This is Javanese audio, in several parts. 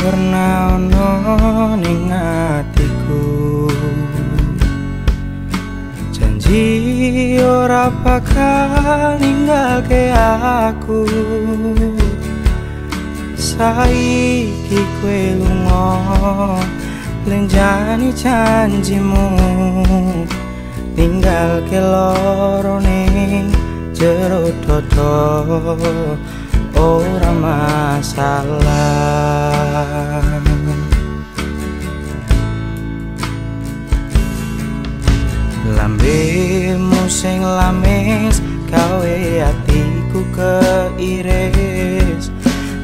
pernah ono ning bakal ninggalke aku. Saiki kowe lunga lenjani janjimu. Tinggal ke loro ning jero dodo ora masalah Lambemu sing lamis gawe atiku keiris.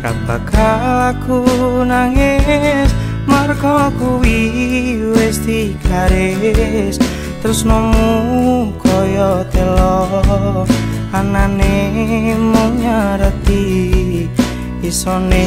Rapakal aku nangis Marko kuwi wis dikaris Terus nomu telo Anane mung nyarati Isone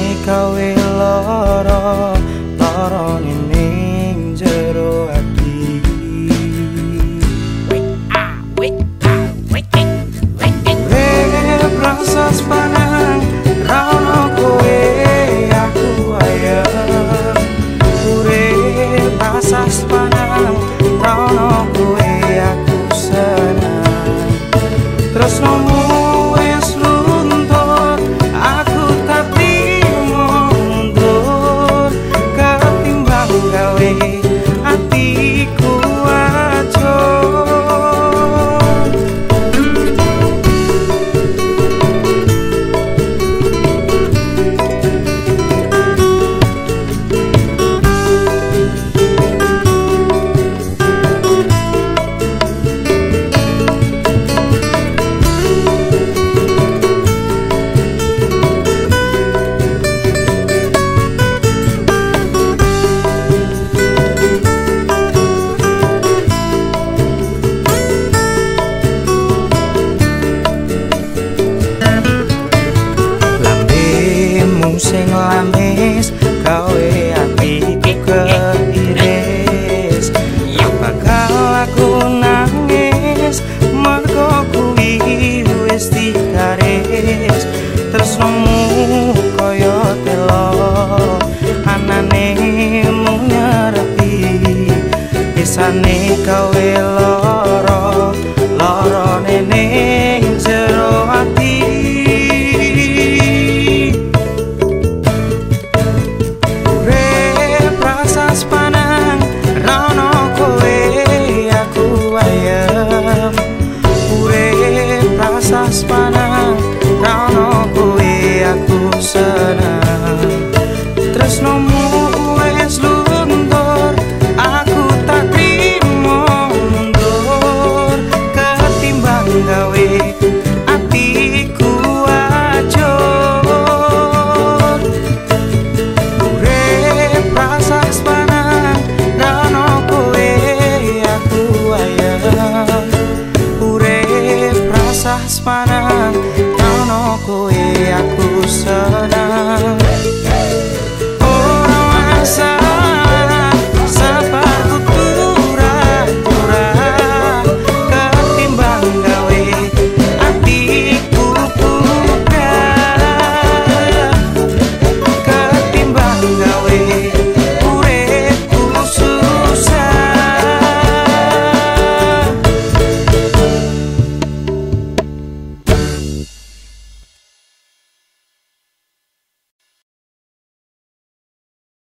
lamis gawe atiku keiris bakal aku nangis? Mergo kuwi wis dikaris tresnomu kaya telo anane mung nyerepi pisane gawe that's fine.